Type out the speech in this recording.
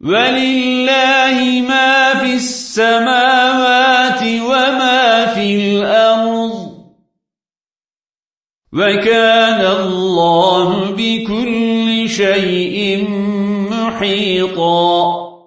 ولله ما في السماوات وما في الأرض وكان الله بكل شيء محيطا.